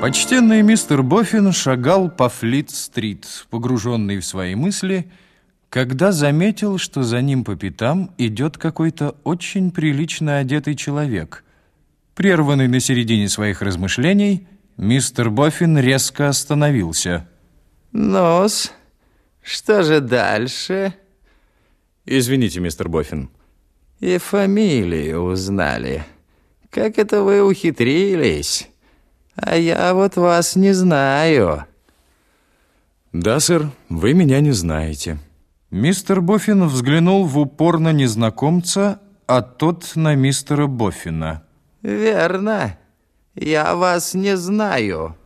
Почтенный мистер Боффин шагал по Флит-стрит, погруженный в свои мысли, когда заметил, что за ним по пятам идет какой-то очень прилично одетый человек. Прерванный на середине своих размышлений, мистер Боффин резко остановился. «Ну-с, что же дальше?» «Извините, мистер Боффин». «И фамилию узнали. Как это вы ухитрились? А я вот вас не знаю». «Да, сэр, вы меня не знаете». Мистер Боффин взглянул в упор на незнакомца, а тот на мистера Боффина. «Верно. Я вас не знаю».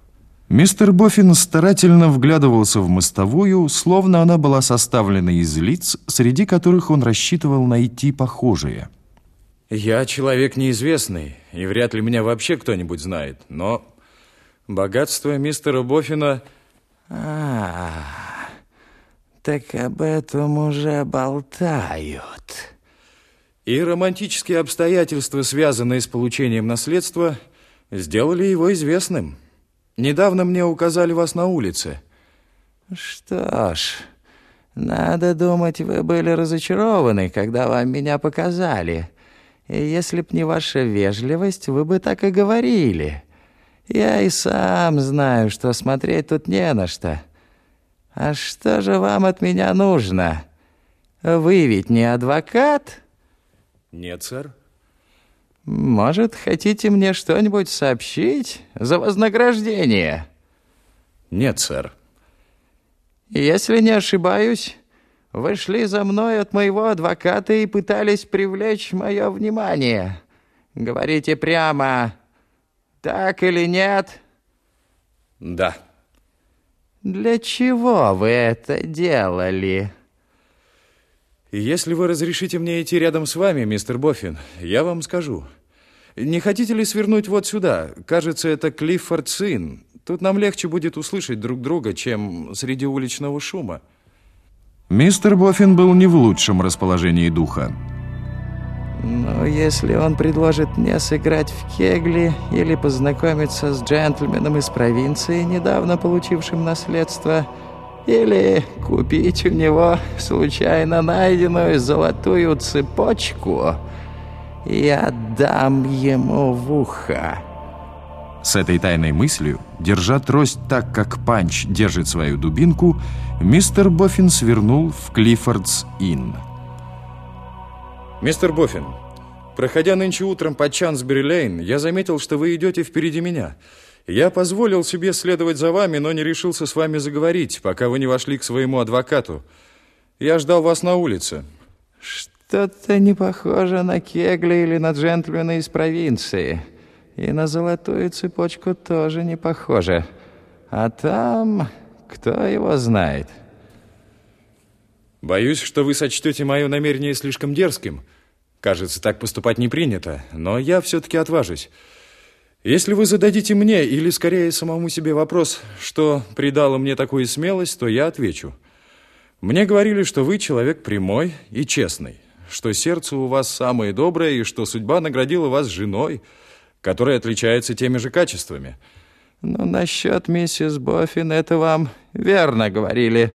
Мистер Боффин старательно вглядывался в мостовую, словно она была составлена из лиц, среди которых он рассчитывал найти похожие. «Я человек неизвестный, и вряд ли меня вообще кто-нибудь знает, но богатство мистера Боффина...» «А, так об этом уже болтают». И романтические обстоятельства, связанные с получением наследства, сделали его известным. Недавно мне указали вас на улице. Что ж, надо думать, вы были разочарованы, когда вам меня показали. И если б не ваша вежливость, вы бы так и говорили. Я и сам знаю, что смотреть тут не на что. А что же вам от меня нужно? Вы ведь не адвокат?» Нет, сэр. Может, хотите мне что-нибудь сообщить за вознаграждение? Нет, сэр. Если не ошибаюсь, вы шли за мной от моего адвоката и пытались привлечь мое внимание. Говорите прямо, так или нет? Да. Для чего вы это делали? Если вы разрешите мне идти рядом с вами, мистер Боффин, я вам скажу. Не хотите ли свернуть вот сюда? Кажется, это Клиффорд Сын. Тут нам легче будет услышать друг друга, чем среди уличного шума. Мистер Боффин был не в лучшем расположении духа. Ну, если он предложит мне сыграть в кегли или познакомиться с джентльменом из провинции, недавно получившим наследство, или купить у него случайно найденную золотую цепочку и отдам ему в ухо. С этой тайной мыслью, держа трость так, как Панч держит свою дубинку, мистер Боффин свернул в Клиффордс-Инн. «Мистер Боффин, проходя нынче утром по Чансбери-Лейн, я заметил, что вы идете впереди меня». Я позволил себе следовать за вами, но не решился с вами заговорить, пока вы не вошли к своему адвокату. Я ждал вас на улице. Что-то не похоже на кегли или на джентльмена из провинции. И на золотую цепочку тоже не похоже. А там кто его знает? Боюсь, что вы сочтете мое намерение слишком дерзким. Кажется, так поступать не принято, но я все-таки отважусь. Если вы зададите мне, или скорее самому себе вопрос, что придало мне такую смелость, то я отвечу. Мне говорили, что вы человек прямой и честный, что сердце у вас самое доброе, и что судьба наградила вас женой, которая отличается теми же качествами. Ну, насчет миссис Боффин это вам верно говорили.